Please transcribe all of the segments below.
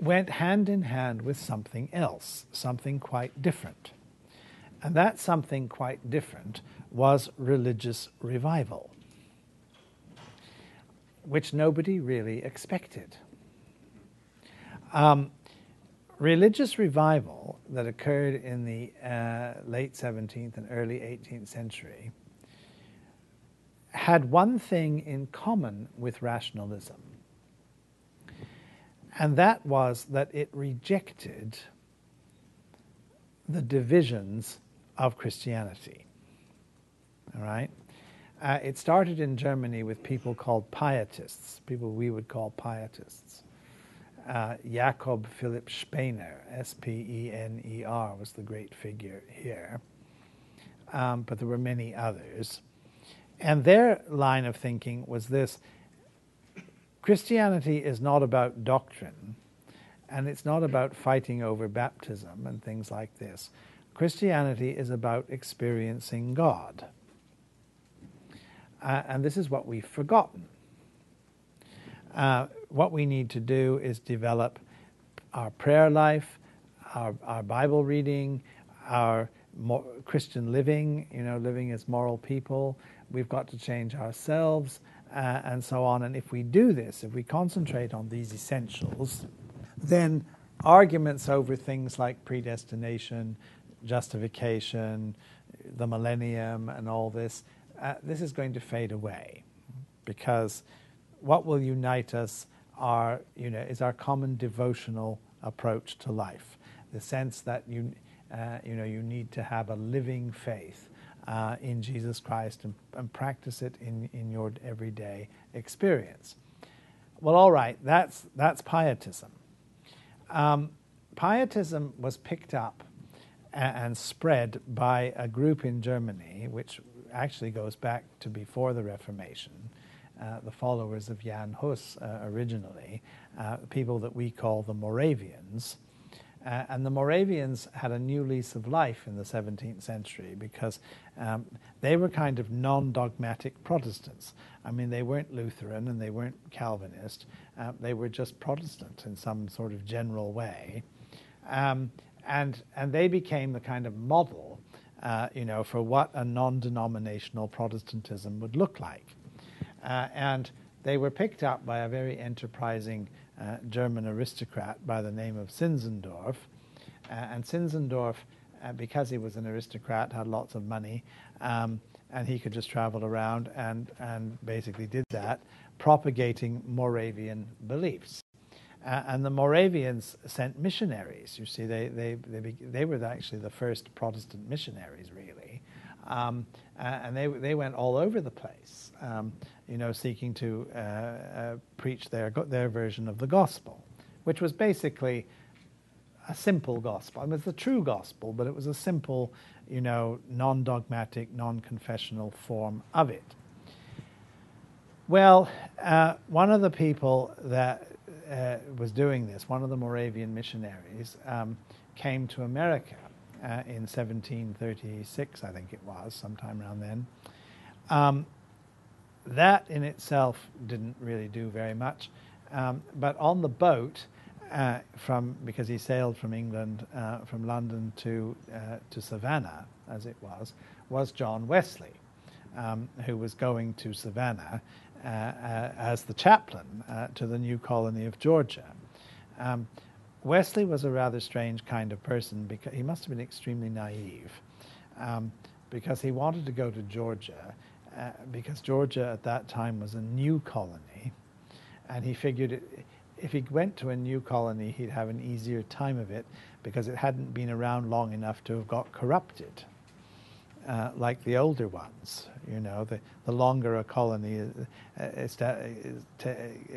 went hand in hand with something else, something quite different. And that something quite different was religious revival, which nobody really expected. Um, religious revival that occurred in the uh, late 17th and early 18th century had one thing in common with rationalism and that was that it rejected the divisions of Christianity. All right? Uh, it started in Germany with people called pietists, people we would call pietists. Uh, Jakob Philipp Spener, S P E N E R, was the great figure here. Um, but there were many others. And their line of thinking was this Christianity is not about doctrine, and it's not about fighting over baptism and things like this. Christianity is about experiencing God. Uh, and this is what we've forgotten. Uh, what we need to do is develop our prayer life, our, our Bible reading, our Christian living, you know, living as moral people. We've got to change ourselves uh, and so on. And if we do this, if we concentrate on these essentials, then arguments over things like predestination, justification, the millennium, and all this, uh, this is going to fade away because what will unite us are, you know, is our common devotional approach to life. The sense that you, uh, you know, you need to have a living faith uh, in Jesus Christ and, and, practice it in, in your everyday experience. Well, all right, that's, that's pietism. Um, pietism was picked up and, spread by a group in Germany, which actually goes back to before the Reformation. Uh, the followers of Jan Hus uh, originally, uh, people that we call the Moravians, uh, and the Moravians had a new lease of life in the 17th century because um, they were kind of non dogmatic Protestants. I mean, they weren't Lutheran and they weren't Calvinist, uh, they were just Protestant in some sort of general way. Um, and, and they became the kind of model, uh, you know, for what a non denominational Protestantism would look like. Uh, and they were picked up by a very enterprising uh, German aristocrat by the name of Zinzendorf. Uh, and Zinzendorf, uh, because he was an aristocrat, had lots of money, um, and he could just travel around and, and basically did that, propagating Moravian beliefs. Uh, and the Moravians sent missionaries. You see, they, they, they, they were actually the first Protestant missionaries, really. Um, and they, they went all over the place, um, you know, seeking to uh, uh, preach their, their version of the gospel, which was basically a simple gospel. I mean, the true gospel, but it was a simple, you know, non dogmatic, non confessional form of it. Well, uh, one of the people that uh, was doing this, one of the Moravian missionaries, um, came to America uh, in 1736, I think it was, sometime around then. Um, that in itself didn't really do very much. Um, but on the boat, uh, from because he sailed from England, uh, from London to uh, to Savannah, as it was, was John Wesley, um, who was going to Savannah uh, as the chaplain to the new colony of Georgia. Wesley was a rather strange kind of person because he must have been extremely naive um, because he wanted to go to Georgia uh, because Georgia at that time was a new colony and he figured it, if he went to a new colony he'd have an easier time of it because it hadn't been around long enough to have got corrupted. Uh, like the older ones. You know, the, the longer a colony uh, esta-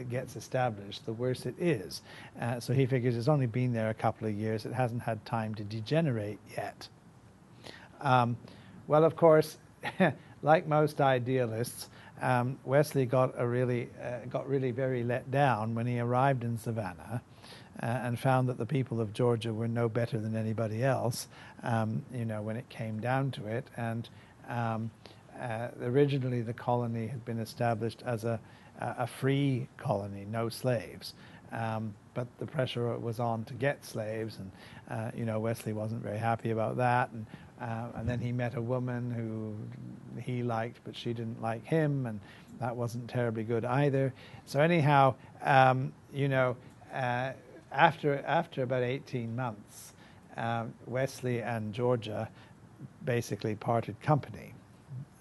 gets established, the worse it is. Uh, so he figures it's only been there a couple of years, it hasn't had time to degenerate yet. Um, well, of course, like most idealists, um, Wesley got a really uh, got really very let down when he arrived in Savannah. Uh, and found that the people of Georgia were no better than anybody else, um, you know, when it came down to it. And um, uh, originally, the colony had been established as a, a free colony, no slaves. Um, but the pressure was on to get slaves, and uh, you know Wesley wasn't very happy about that. And uh, and then he met a woman who he liked, but she didn't like him, and that wasn't terribly good either. So anyhow, um, you know, uh, after after about 18 months, um, Wesley and Georgia basically parted company.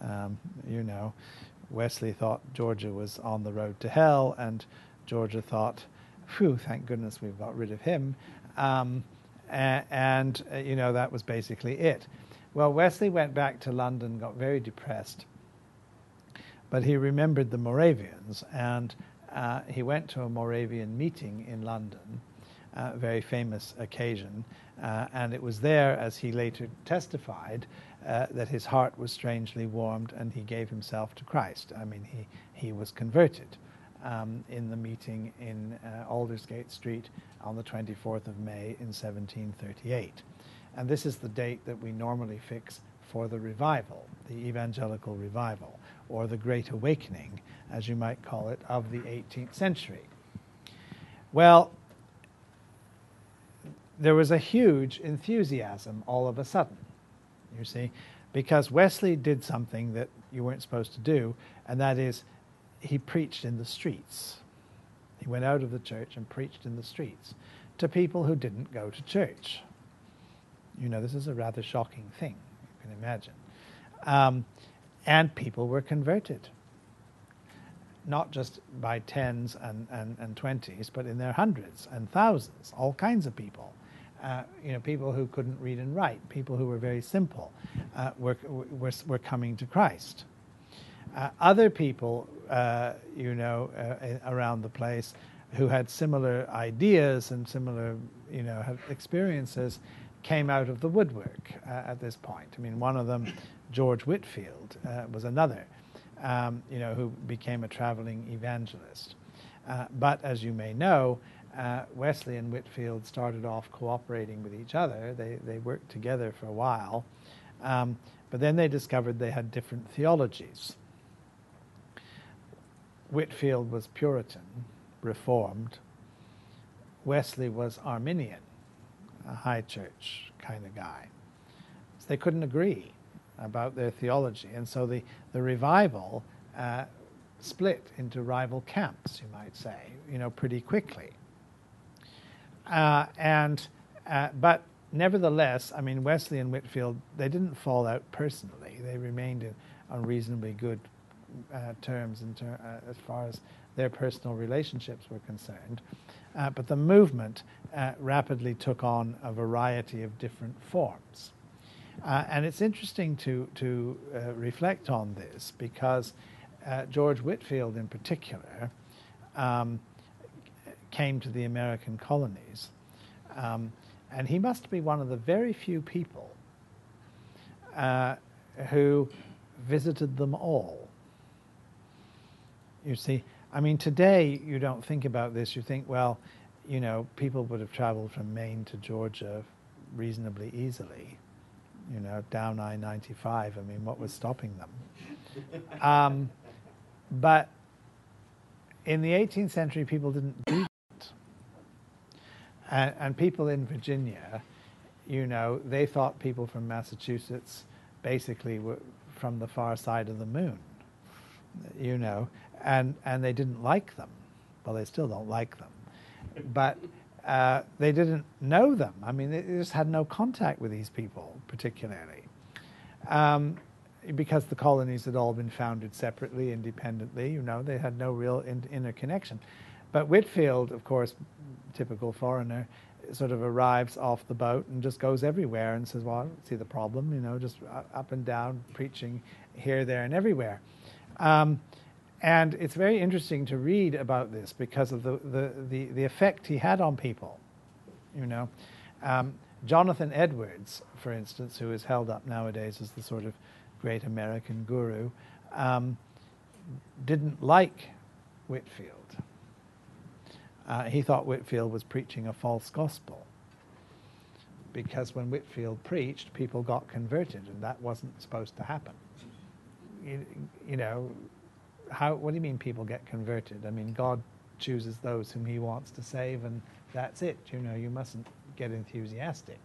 Um, you know, Wesley thought Georgia was on the road to hell, and Georgia thought, "Phew, thank goodness we've got rid of him." Um, and, uh, you know that was basically it. Well, Wesley went back to London, got very depressed, but he remembered the Moravians, and uh, he went to a Moravian meeting in London uh, very famous occasion. Uh, and it was there, as he later testified, uh, that his heart was strangely warmed and he gave himself to Christ. I mean, he, he was converted um, in the meeting in uh, Aldersgate Street on the 24th of May in 1738. And this is the date that we normally fix for the revival, the evangelical revival, or the Great Awakening, as you might call it, of the 18th century. Well, there was a huge enthusiasm all of a sudden, you see, because Wesley did something that you weren't supposed to do, and that is he preached in the streets. He went out of the church and preached in the streets to people who didn't go to church. You know, this is a rather shocking thing, you can imagine. Um, and people were converted, not just by tens and, and, and twenties, but in their hundreds and thousands, all kinds of people uh, you know, people who couldn't read and write, people who were very simple, uh, were, were, were coming to Christ. Uh, other people, uh, you know, uh, around the place who had similar ideas and similar, you know, experiences came out of the woodwork uh, at this point. I mean, one of them, George Whitefield, was another, um, you know, who became a traveling evangelist. but as you may know, uh, Wesley and Whitefield started off cooperating with each other. They, they worked together for a while, um, but then they discovered they had different theologies. Whitefield was Puritan, Reformed. Wesley was Arminian, a high church kind of guy. So they couldn't agree about their theology, and so the, the revival uh, split into rival camps, you might say, you know, pretty quickly. Uh, and uh, but nevertheless, I mean Wesley and Whitefield they didn't fall out personally. They remained in, on reasonably good uh, terms ter- uh, as far as their personal relationships were concerned. Uh, but the movement uh, rapidly took on a variety of different forms. and it's interesting to, to reflect on this because George Whitefield, in particular, um, came to the American colonies. Um, and he must be one of the very few people uh, who visited them all. You see, I mean, today you don't think about this. You think, well, you know, people would have traveled from Maine to Georgia reasonably easily, you know, down I 95. I mean, what was stopping them? Um, but in the 18th century, people didn't do and, and people in Virginia, you know, they thought people from Massachusetts basically were from the far side of the moon, you know, and, and they didn't like them. Well, they still don't like them. But uh, they didn't know them. I mean, they just had no contact with these people, particularly. Um, because the colonies had all been founded separately, independently, you know, they had no real in- inner connection. But Whitefield, of course, typical foreigner, sort of arrives off the boat and just goes everywhere and says, "Well, I don't see the problem," you know, just up and down preaching here, there, and everywhere. Um, and it's very interesting to read about this because of the, the, the, the effect he had on people. You know, um, Jonathan Edwards, for instance, who is held up nowadays as the sort of great American guru, um, didn't like Whitefield. Uh, he thought Whitefield was preaching a false gospel because when Whitefield preached, people got converted, and that wasn't supposed to happen. You, you know, how? What do you mean people get converted? I mean, God chooses those whom He wants to save, and that's it. You know, you mustn't get enthusiastic.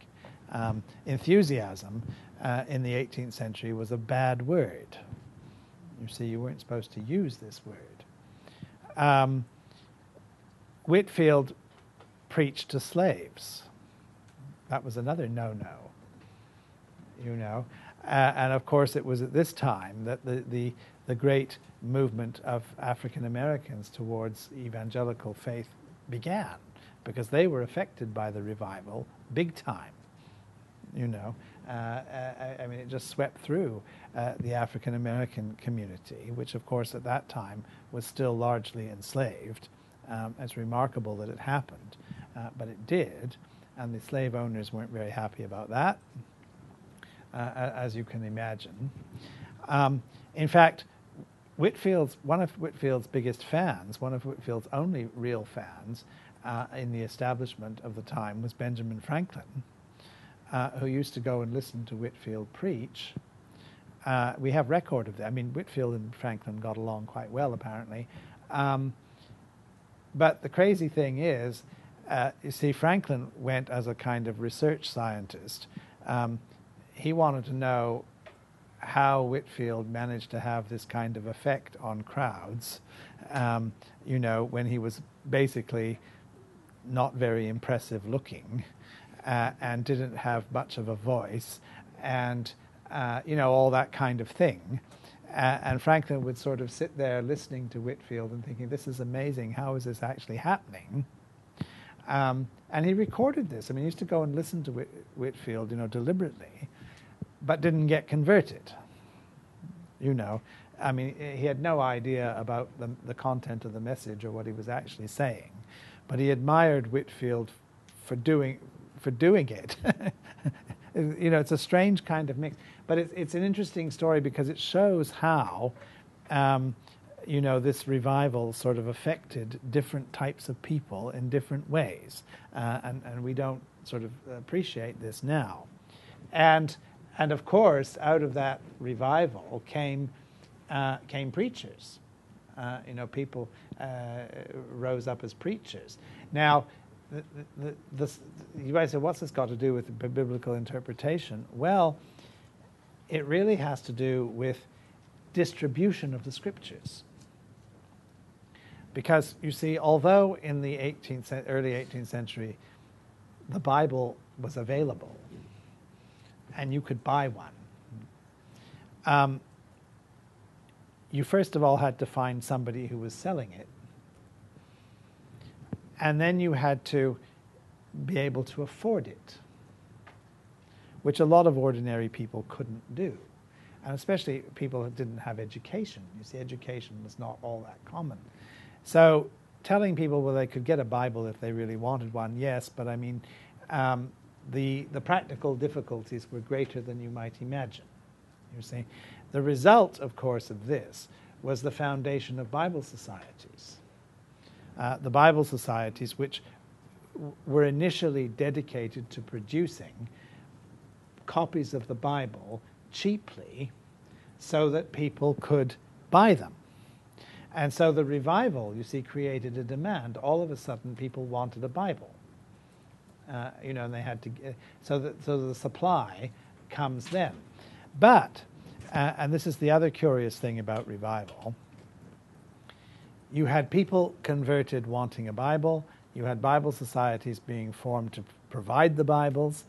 Um, enthusiasm uh, in the 18th century was a bad word. You see, you weren't supposed to use this word. Um, Whitefield preached to slaves. That was another no no. You know. Uh, and of course, it was at this time that the, the, the great movement of African Americans towards evangelical faith began because they were affected by the revival big time. You know, uh, I, I, mean, it just swept through uh, the African American community, which, of course, at that time was still largely enslaved. Um, it's remarkable that it happened, uh, but it did, and the slave owners weren't very happy about that, uh, as you can imagine. Um, in fact, Whitefield's one of Whitefield's biggest fans, one of Whitefield's only real fans, uh, in the establishment of the time was Benjamin Franklin, uh, who used to go and listen to Whitefield preach. Uh, we have record of that. I mean, Whitefield and Franklin got along quite well, apparently. Um, but the crazy thing is, uh, you see, Franklin went as a kind of research scientist. Um, he wanted to know how Whitefield managed to have this kind of effect on crowds. Um, you know, when he was basically not very impressive looking uh, and didn't have much of a voice and, uh, you know, all that kind of thing. And Franklin would sort of sit there listening to Whitefield and thinking, this is amazing. How is this actually happening? Um, and he recorded this. I mean, he used to go and listen to Whit- Whitefield, you know, deliberately, but didn't get converted. You know, I mean, he had no idea about the, the content of the message or what he was actually saying but he admired Whitefield for doing for doing it. you know, it's a strange kind of mix, but it's an interesting story because it shows how. Um, you know, this revival sort of affected different types of people in different ways, uh, and and we don't sort of appreciate this now, and and of course, out of that revival came uh, came preachers, uh, you know, people uh, rose up as preachers. Now, the, the, this, you might say, what's this got to do with biblical interpretation? Well, it really has to do with distribution of the scriptures. Because you see, although in the 18th, early 18th century the Bible was available and you could buy one, um, you first of all had to find somebody who was selling it. And then you had to be able to afford it, which a lot of ordinary people couldn't do. And especially people who didn't have education. You see, education was not all that common. So telling people, well, they could get a Bible if they really wanted one, yes, but I mean, um, the, the practical difficulties were greater than you might imagine. You see, the result, of course, of this was the foundation of Bible societies. Uh, the Bible societies, which were initially dedicated to producing copies of the Bible cheaply so that people could buy them. And so the revival, you see, created a demand. All of a sudden, people wanted a Bible. Uh, you know, and they had to. Uh, so, that, so the supply comes then. But uh, and this is the other curious thing about revival. You had people converted wanting a Bible, you had Bible societies being formed to provide the Bibles.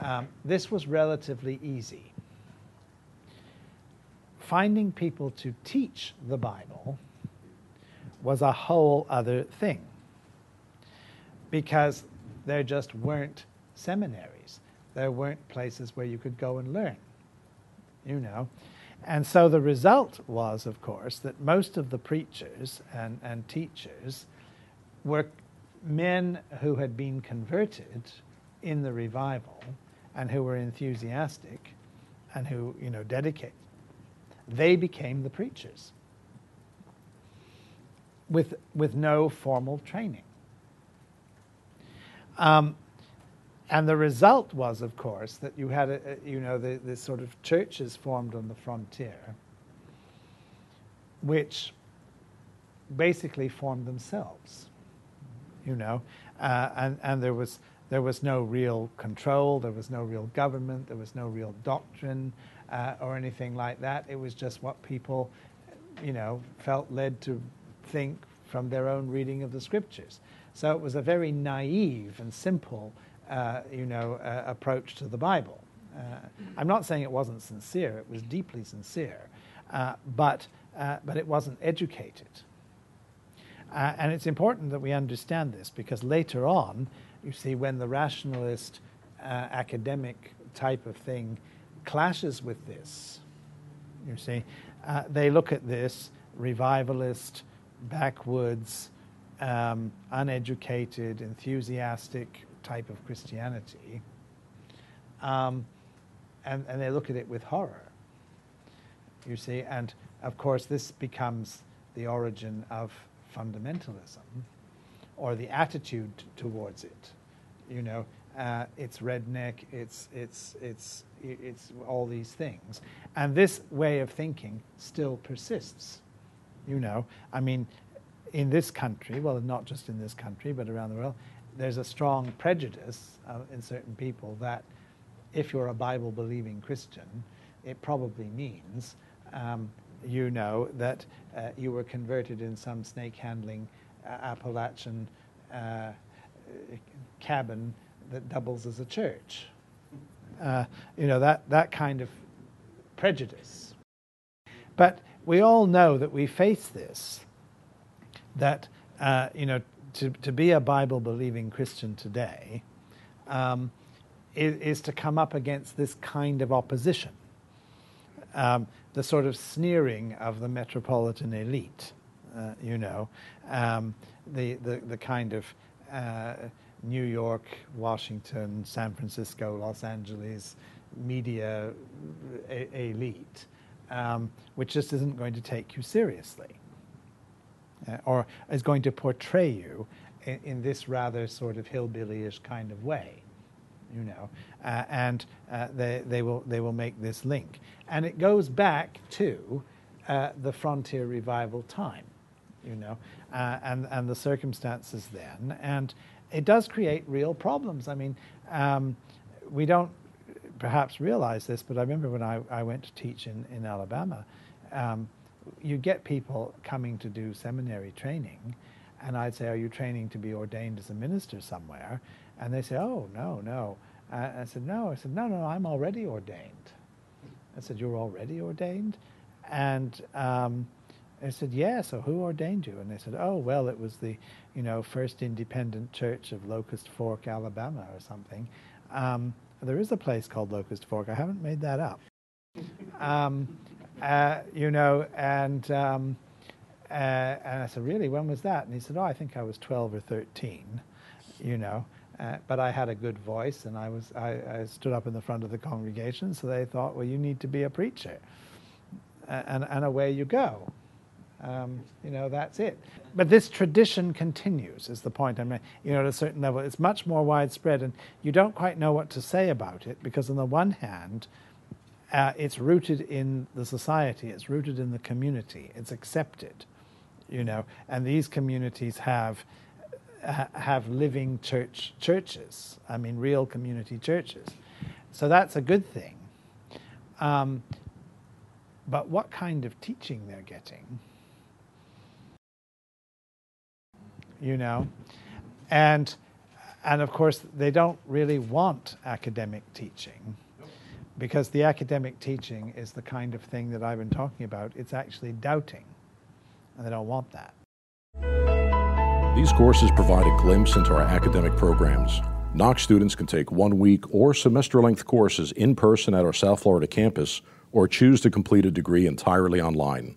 Um, this was relatively easy. Finding people to teach the Bible was a whole other thing. Because there just weren't seminaries. There weren't places where you could go and learn, you know. And so the result was, of course, that most of the preachers and, and teachers were men who had been converted in the revival and who were enthusiastic and who, you know, dedicated. They became the preachers with, with no formal training. Um, and the result was, of course, that you had, a, a, you know, the, the sort of churches formed on the frontier, which basically formed themselves, you know, uh, and, and there was there was no real control, there was no real government, there was no real doctrine uh, or anything like that. It was just what people, you know, felt led to think from their own reading of the scriptures. So it was a very naive and simple, uh, you know, uh, approach to the Bible. Uh, I'm not saying it wasn't sincere; it was deeply sincere, uh, but uh, but it wasn't educated. And it's important that we understand this because later on, you see, when the rationalist academic type of thing clashes with this, you see, they look at this revivalist backwoods, um, uneducated, enthusiastic type of Christianity. Um, and, and they look at it with horror, you see. And of course, this becomes the origin of fundamentalism or the attitude towards it. You know, uh, it's redneck, it's, it's, it's, it's all these things. And this way of thinking still persists you know. I mean, in this country, well, not just in this country, but around the world, there's a strong prejudice uh, in certain people that if you're a Bible believing Christian, it probably means um, you know that uh, you were converted in some snake handling Appalachian uh, cabin that doubles as a church. Uh, you know, that, that kind of prejudice. But we all know that we face this, that, uh, you know, to, to be a Bible believing Christian today um, is, is, to come up against this kind of opposition, um, the sort of sneering of the metropolitan elite, you know, um, the, the, the kind of uh, New York, Washington, San Francisco, Los Angeles media elite um, which just isn't going to take you seriously uh, or is going to portray you in, in, this rather sort of hillbillyish kind of way. You know, uh, and uh, they, they, will, they will make this link. And it goes back to uh, the frontier revival time, you know, uh, and, and the circumstances then. And it does create real problems. I mean, um, we don't perhaps realize this, but I remember when I, I went to teach in, in Alabama, um, you get people coming to do seminary training, and I'd say, Are you training to be ordained as a minister somewhere? And they say, Oh, no, no. Uh, I said, No. I said, No, no, I'm already ordained. I said, You're already ordained? And um, I said, Yeah, so who ordained you? And they said, Oh, well, it was the, you know, First Independent Church of Locust Fork, Alabama, or something. Um, there is a place called Locust Fork. I haven't made that up. Um, uh, you know, and um, uh, and I said, really, when was that? And he said, oh, I think I was 12 or 13. You know, uh, but I had a good voice, and I was I, I, stood up in the front of the congregation, so they thought, well, you need to be a preacher, and and away you go. Um, you know, that's it. But this tradition continues, is the point I'm making. You know, at a certain level, it's much more widespread, and you don't quite know what to say about it because, on the one hand, uh, it's rooted in the society, it's rooted in the community, it's accepted, you know, and these communities have have living church churches. I mean, real community churches. So that's a good thing. Um, but what kind of teaching they're getting? You know, and and of course they don't really want academic teaching because the academic teaching is the kind of thing that I've been talking about. It's actually doubting, and they don't want that. These courses provide a glimpse into our academic programs. Knox students can take one week or semester length courses in person at our South Florida campus or choose to complete a degree entirely online.